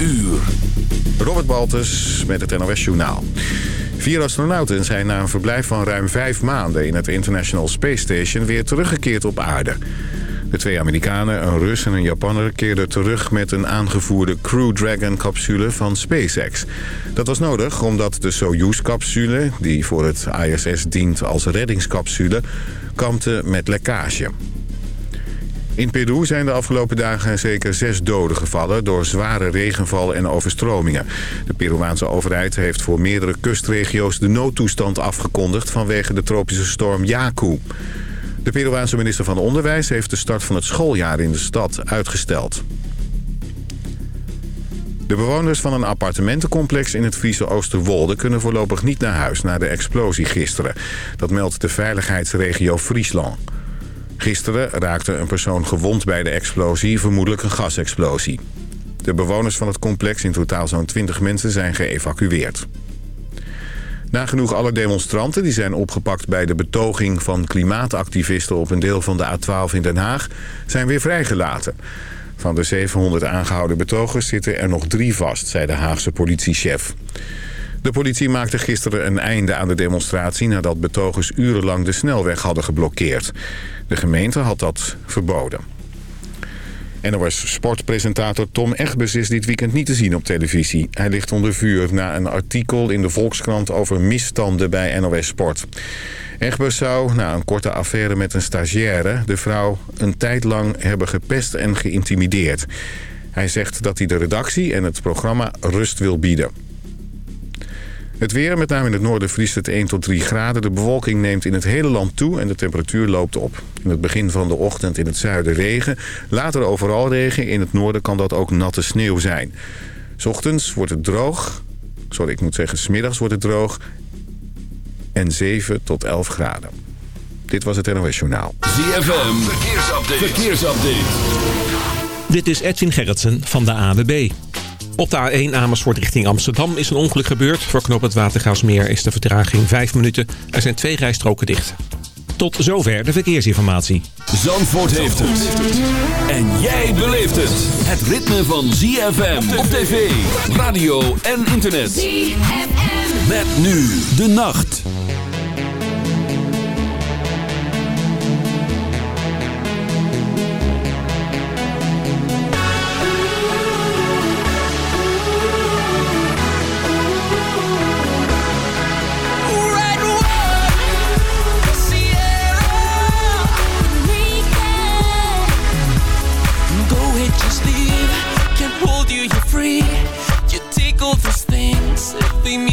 uur. Robert Baltus met het NOS Journaal. Vier astronauten zijn na een verblijf van ruim vijf maanden... in het International Space Station weer teruggekeerd op aarde. De twee Amerikanen, een Rus en een Japanner... keerden terug met een aangevoerde Crew Dragon-capsule van SpaceX. Dat was nodig omdat de Soyuz-capsule... die voor het ISS dient als reddingscapsule... kampte met lekkage. In Peru zijn de afgelopen dagen zeker zes doden gevallen... door zware regenval en overstromingen. De Peruaanse overheid heeft voor meerdere kustregio's de noodtoestand afgekondigd... vanwege de tropische storm Yaku. De Peruaanse minister van Onderwijs heeft de start van het schooljaar in de stad uitgesteld. De bewoners van een appartementencomplex in het Friese Oosterwolde... kunnen voorlopig niet naar huis na de explosie gisteren. Dat meldt de veiligheidsregio Friesland. Gisteren raakte een persoon gewond bij de explosie, vermoedelijk een gasexplosie. De bewoners van het complex, in totaal zo'n 20 mensen, zijn geëvacueerd. Nagenoeg alle demonstranten die zijn opgepakt bij de betoging van klimaatactivisten op een deel van de A12 in Den Haag zijn weer vrijgelaten. Van de 700 aangehouden betogers zitten er nog drie vast, zei de Haagse politiechef. De politie maakte gisteren een einde aan de demonstratie nadat betogers urenlang de snelweg hadden geblokkeerd. De gemeente had dat verboden. NOS sportpresentator Tom Egbers is dit weekend niet te zien op televisie. Hij ligt onder vuur na een artikel in de Volkskrant over misstanden bij NOS Sport. Egbers zou, na een korte affaire met een stagiaire... de vrouw een tijd lang hebben gepest en geïntimideerd. Hij zegt dat hij de redactie en het programma rust wil bieden. Het weer, met name in het noorden, vriest het 1 tot 3 graden. De bewolking neemt in het hele land toe en de temperatuur loopt op. In het begin van de ochtend in het zuiden regen. Later overal regen. In het noorden kan dat ook natte sneeuw zijn. S ochtends wordt het droog. Sorry, ik moet zeggen, smiddags wordt het droog. En 7 tot 11 graden. Dit was het NOS Journaal. ZFM, verkeersupdate. verkeersupdate. Dit is Edwin Gerritsen van de AWB. Op de A1 Amersfoort richting Amsterdam is een ongeluk gebeurd. Voor knop het Watergaasmeer is de vertraging 5 minuten. Er zijn twee rijstroken dicht. Tot zover de verkeersinformatie. Zandvoort heeft het. En jij beleeft het. Het ritme van ZFM op tv, radio en internet. ZFM. Met nu de nacht.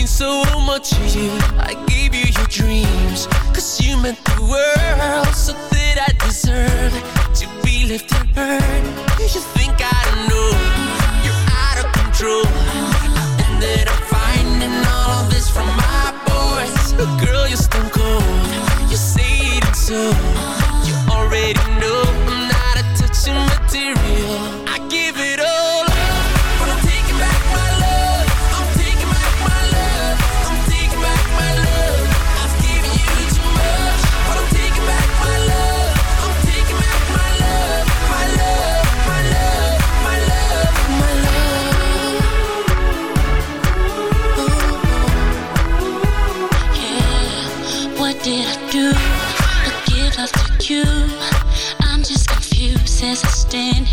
So much to you. I gave you your dreams Cause you meant the world. So that I deserve To be left unheard You think I don't know? You're out of control. And that I'm finding all of this from my boys. Girl, you're stone cold. You say it so. You already know I'm not a touching material. I give it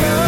know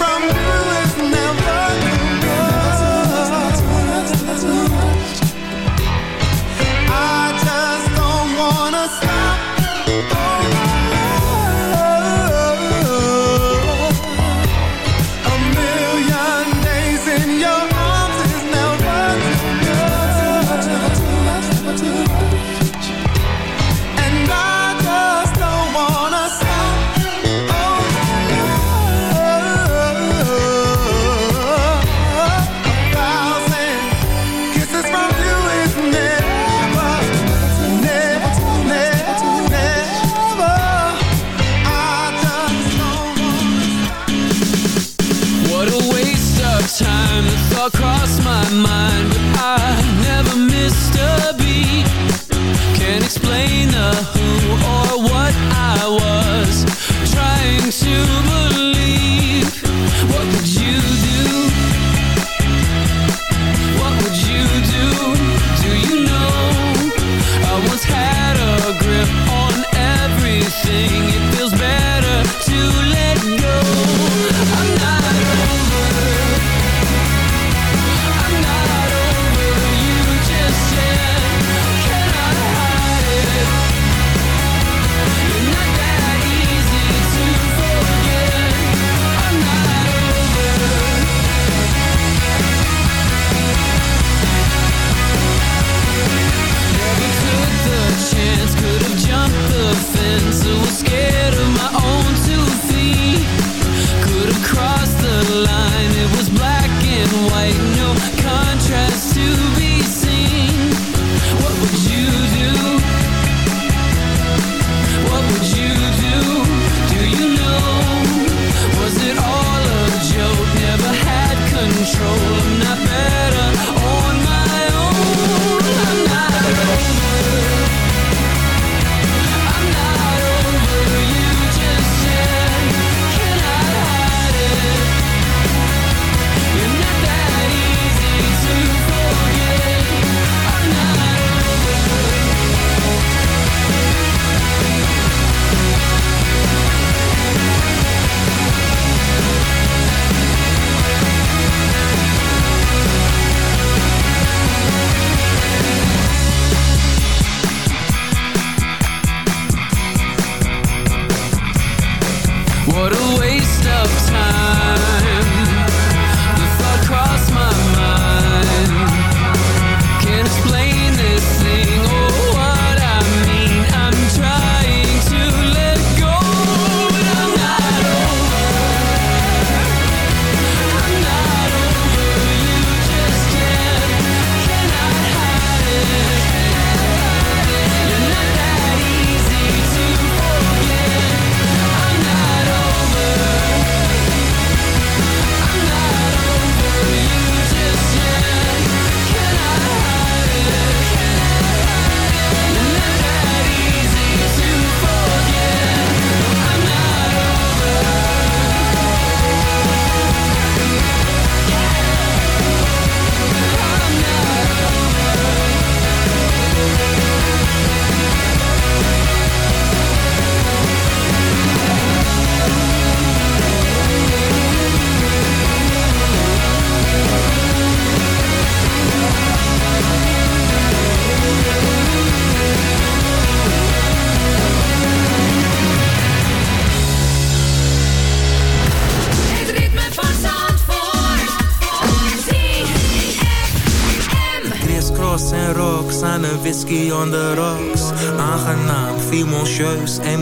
From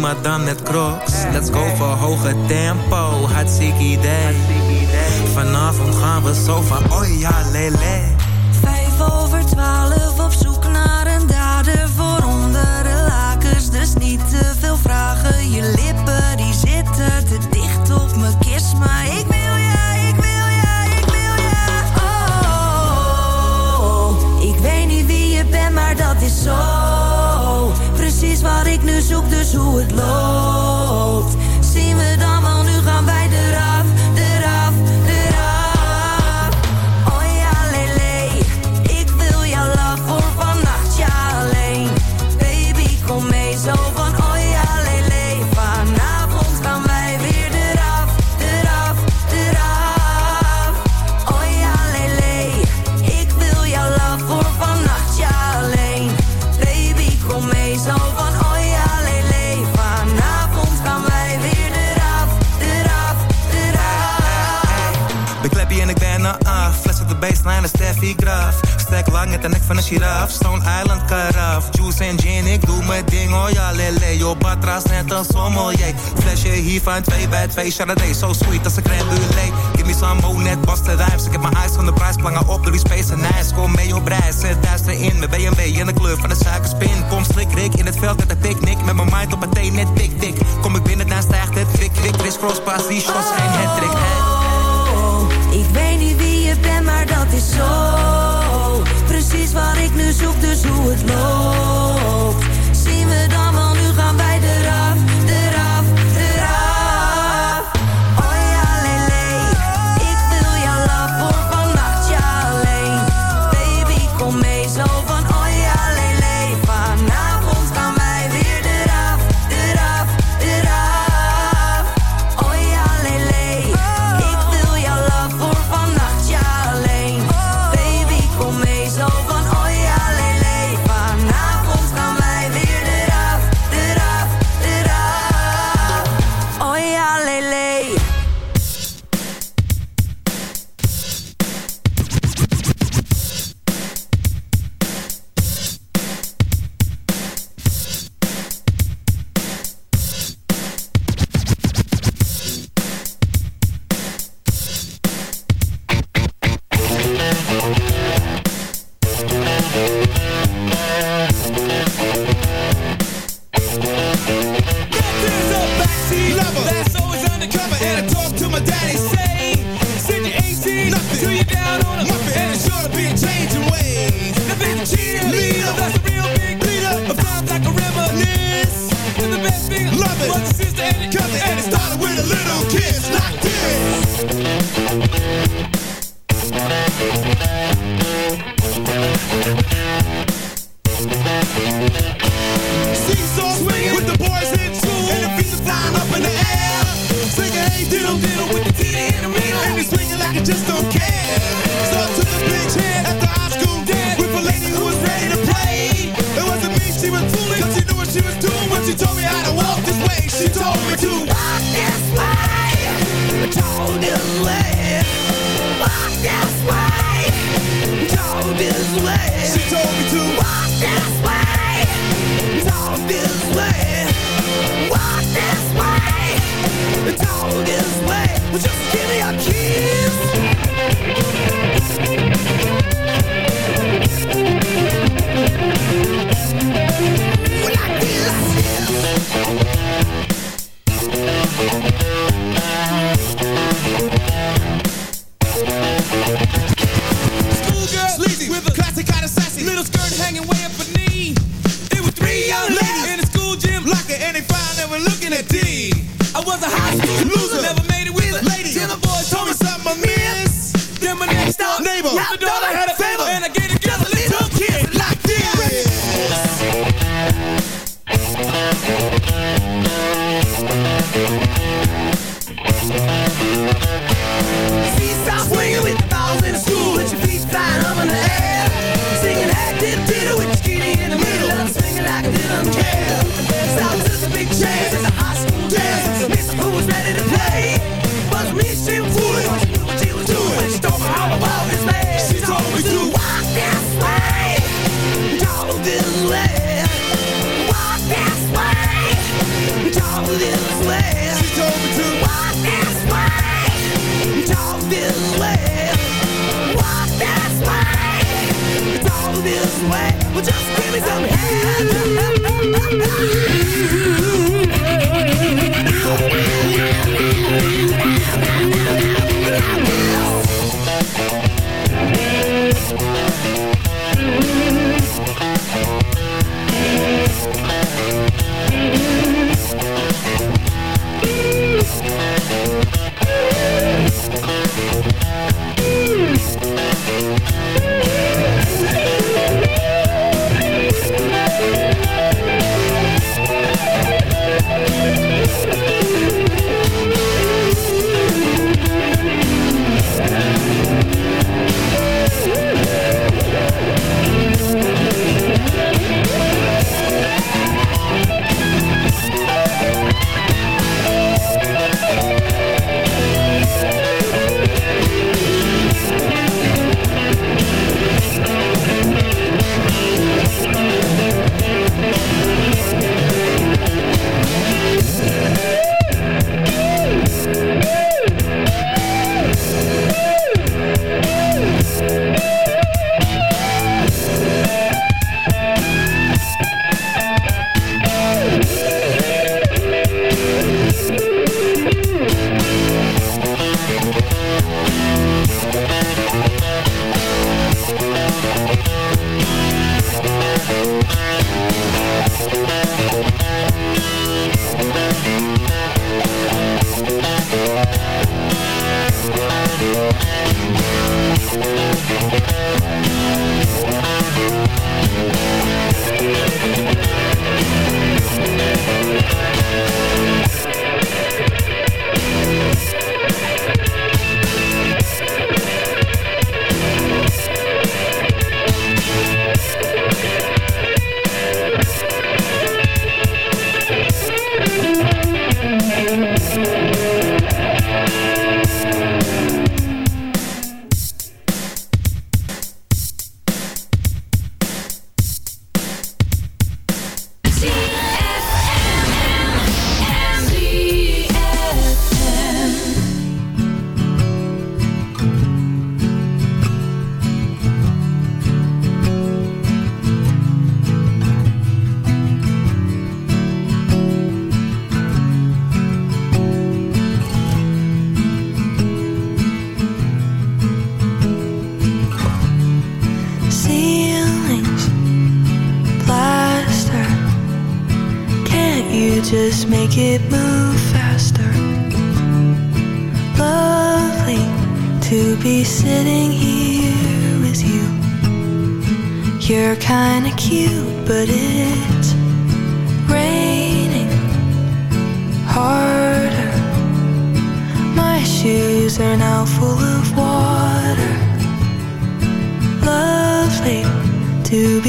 madame net kro kleine Steffi Graf. Stek lang met de nek van een giraf. Stone Island karaf. Juice en gin, ik doe mijn ding. Oh ja, lele. Yo, batra's net een sommelier. Flesje hiervan, 2 bij 2 Chardonnay. So sweet als een crème brûlée. Give me some more, net de rhymes. Ik heb mijn eyes van de prijs. Plangen op de die space en nice. Kom mee op reis. Zet duister in mijn BMW in de kleur van de suikerspin. Kom slik, rik in het veld met de picknick. Met mijn mind op het thee, net tik, tik. Kom ik binnen, dan stijgt het. Krik, krik, Chris cross, pass, die shots zijn het trick. Oh, oh, oh, ik weet niet wie dat is zo. Precies waar ik nu zoek, dus hoe het loopt.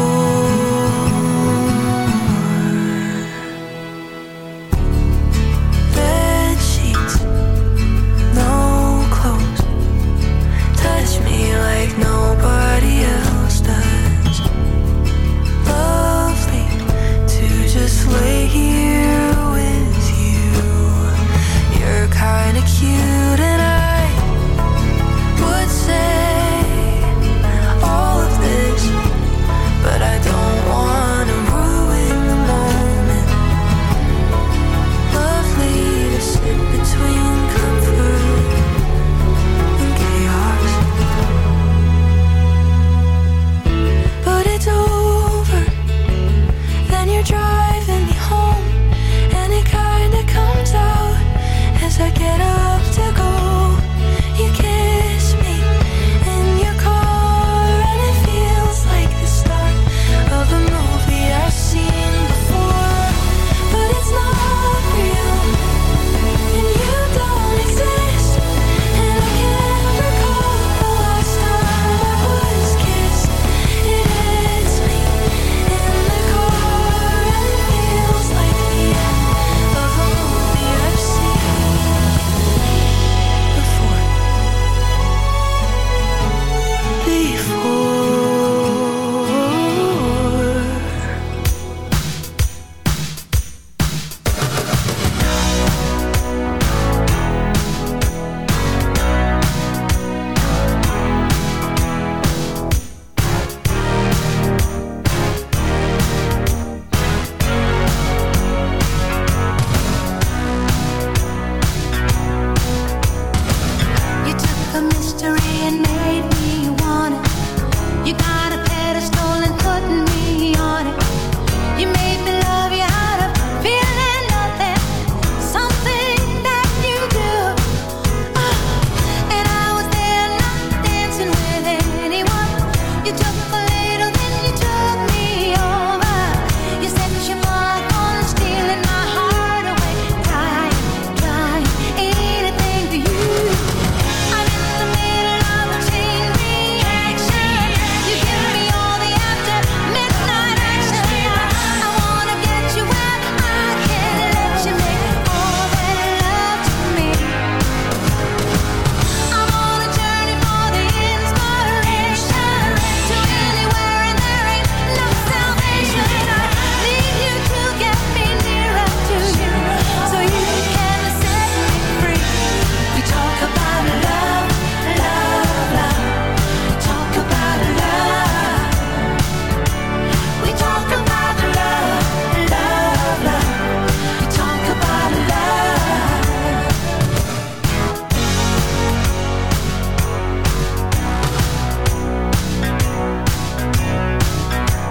Oh.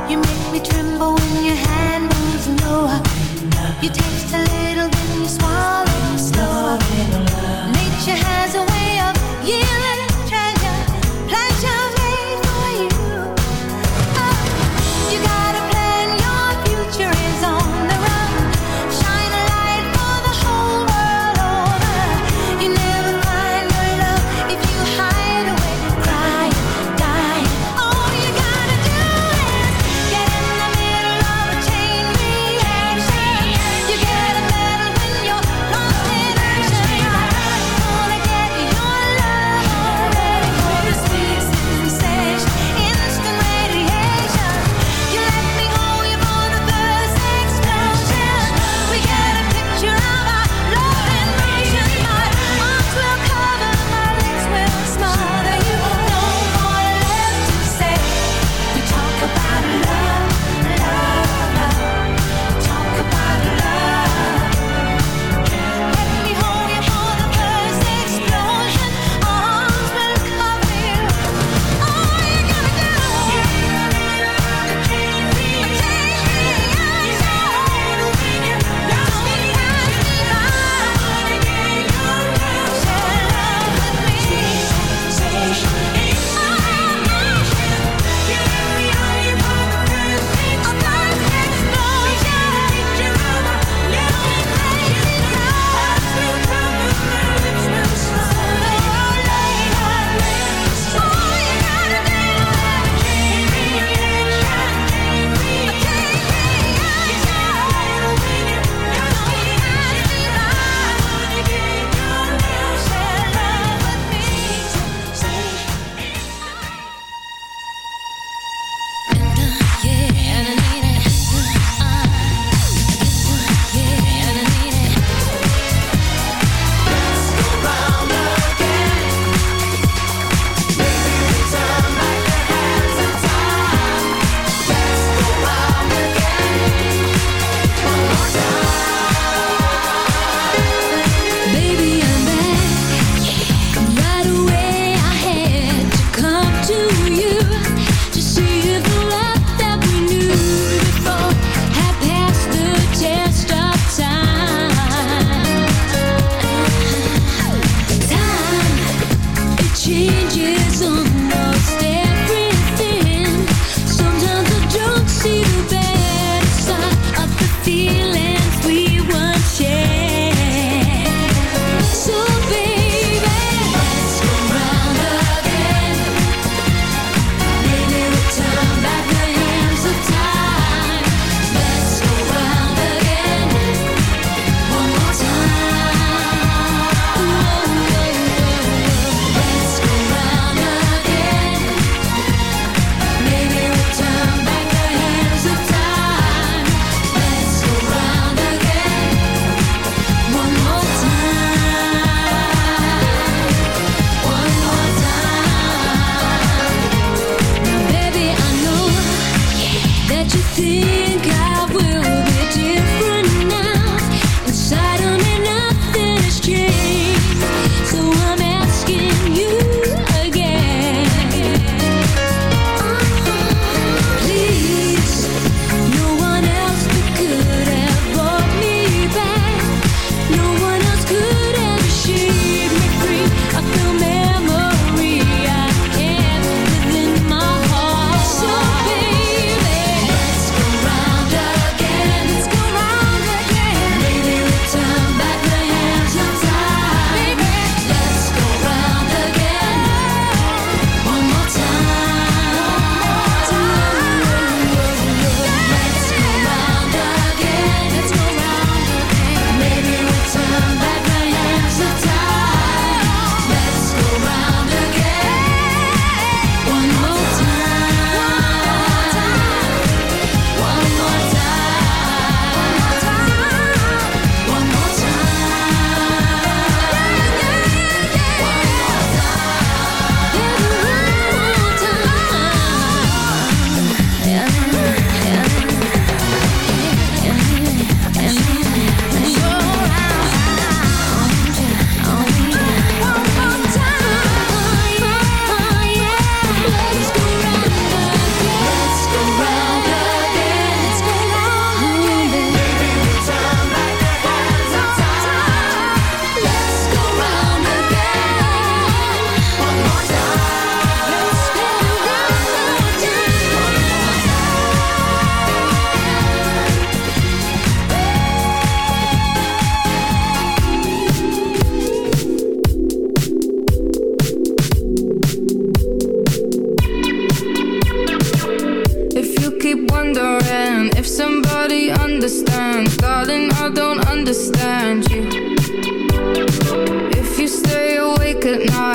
You make me tremble when your hand moves lower. You taste a little, then you swallow.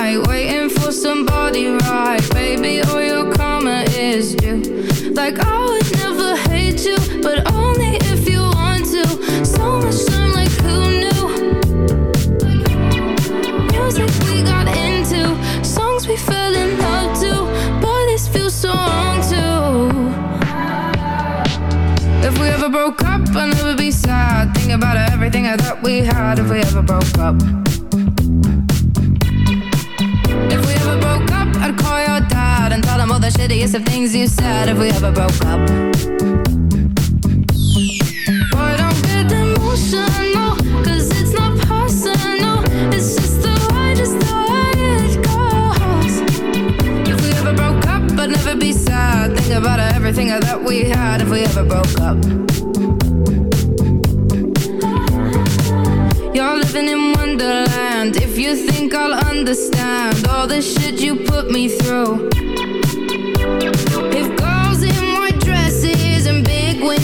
night Waiting for somebody right. Baby, all your karma is due. Like I would never hate you But only if you want to. So much time like who knew? Music we got into Songs we fell in love to. Boy, this feels so wrong too. If we ever broke up, I'd never be sad. Think about everything I thought we had If we ever broke up. Of things you said if we ever broke up. Don't get it's not personal. It's just the way. If we ever broke up, I'd never be sad. Think about everything that we had if we ever broke up. You're living in Wonderland. If you think I'll understand all the shit you put me through.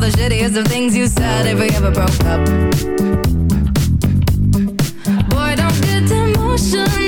The shittiest of things you said. If we ever broke up. Boy, don't get emotional,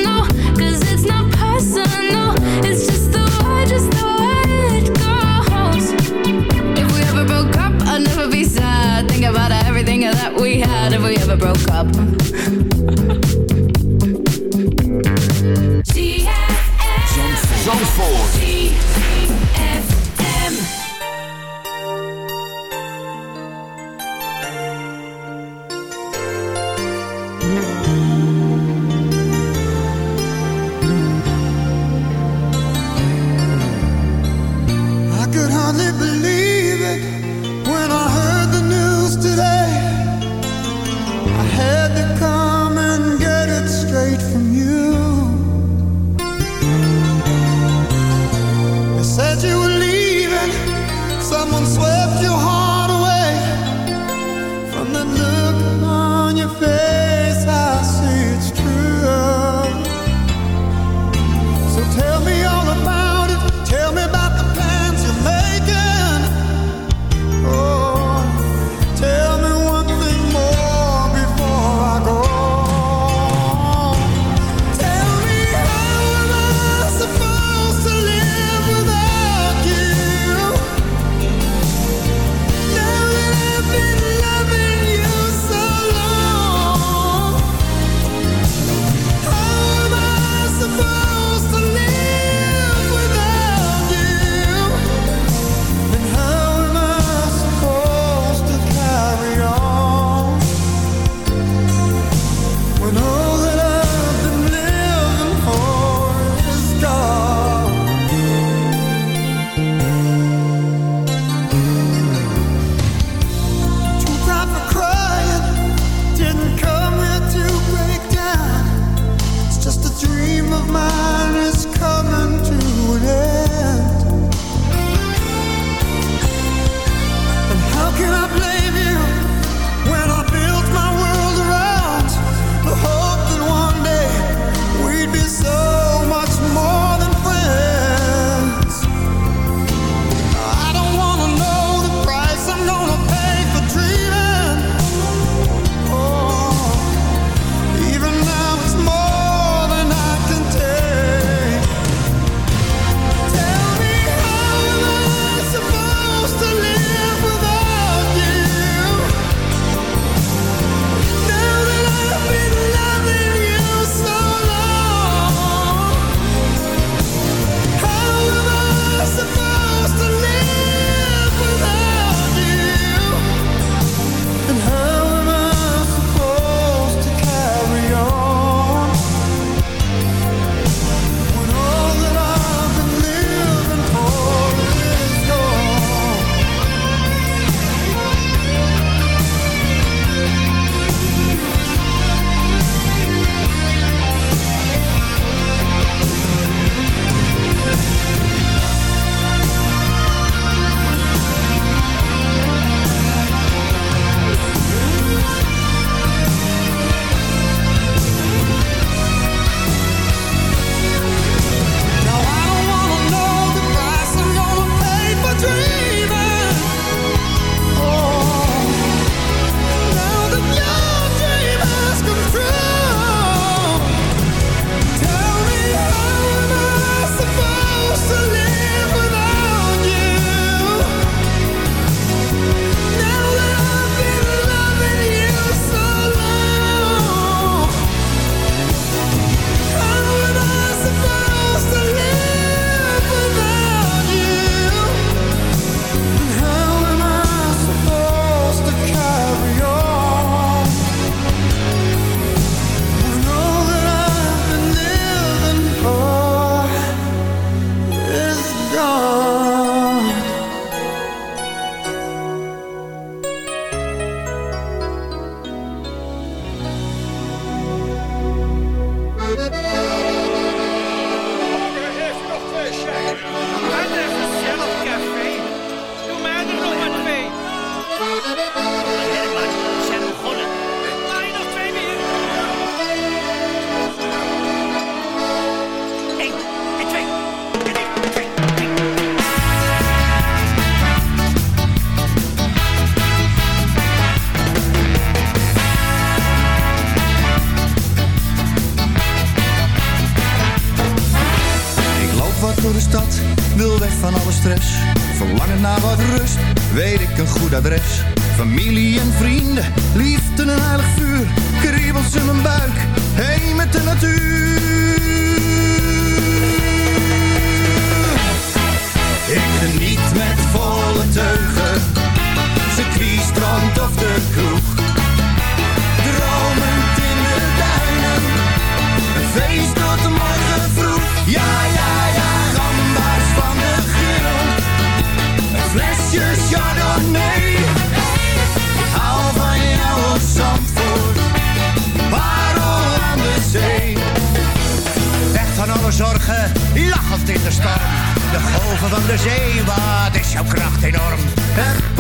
de zee, wat is jouw kracht enorm? Het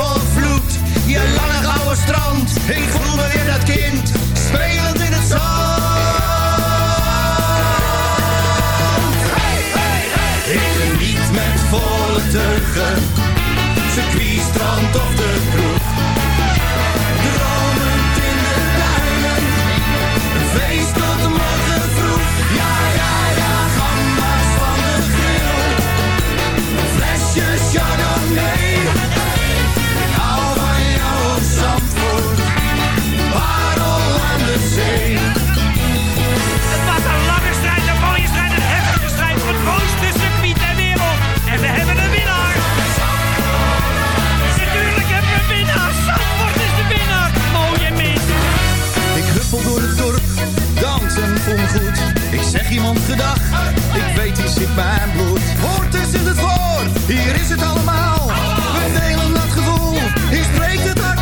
je lange gouden strand, ik voel me weer dat kind, spelend in het zand. Hey, hey, hey. Ik geniet met volle circuit, strand of de kroeg. iemand gedacht. Ik weet, die zit mijn bloed. Hoort is in het woord, hier is het allemaal. We delen dat gevoel, hier spreekt het hart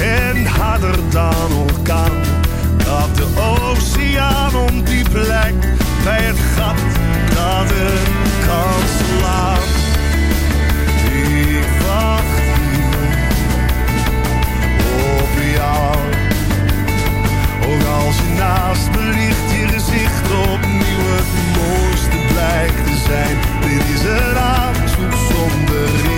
En harder dan orkaan. Dat de oceaan om die plek bij het gat dat het kan slaan. Ik wacht hier op jou. Ook als je naast me ligt, je gezicht opnieuw het mooiste blijkt te zijn. Dit is een aanzoek zonder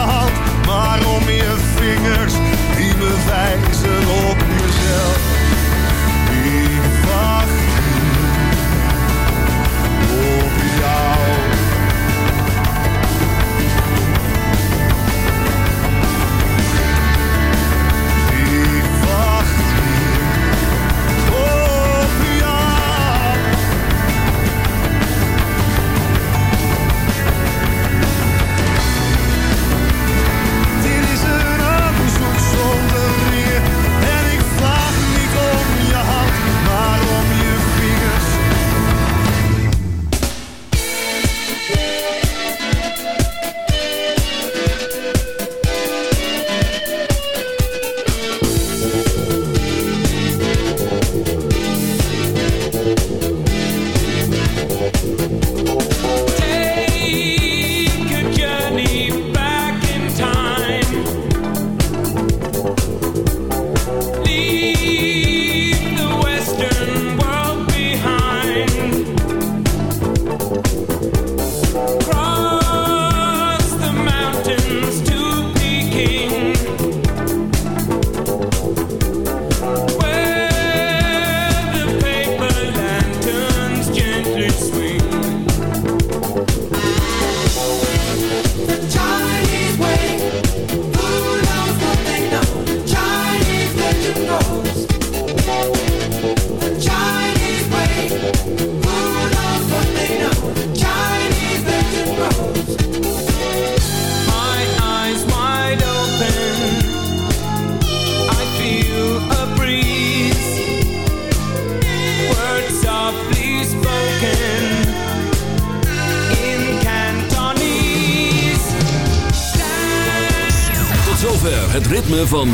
hand, maar om je vingers die me wijzen op mezelf. Ik wacht op jou.